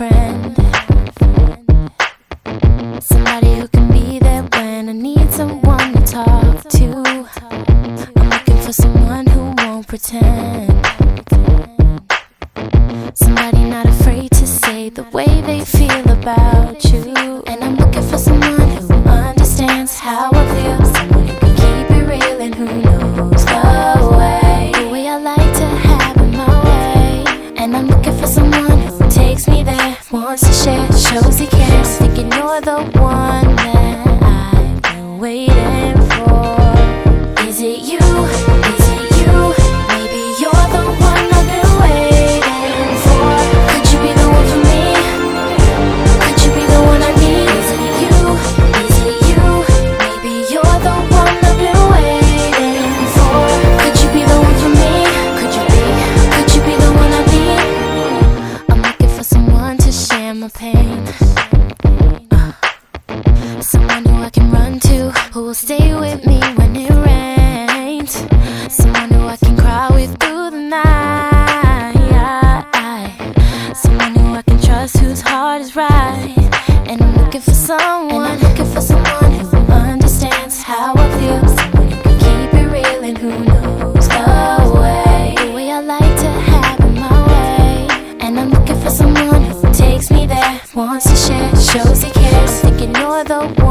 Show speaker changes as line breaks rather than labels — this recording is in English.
friend. Somebody who can be there when I need someone to talk to. I'm looking for someone who won't pretend. Somebody not afraid to say the way they feel. Shows he cares, thinking you're the one. Uh, someone who I can run to, who will stay with me when it rains. Someone who I can cry with through the night. Someone who I can trust, whose heart is right. And I'm looking for someone. wants to share, shows he cares. Thinking you're the one.